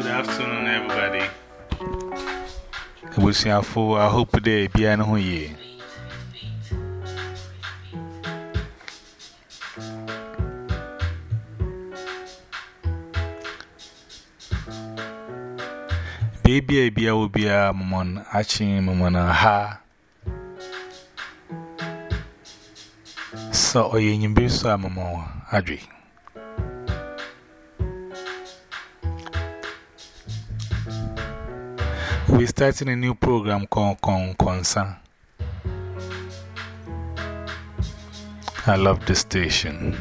Good afternoon, everybody. I wish you a full, I hope today be an whole year. Baby, I be a will be a mamon, actually, mamon, ha. So, going to be so, mamon, Adri. We're starting a new program called Con Concern. I love this station.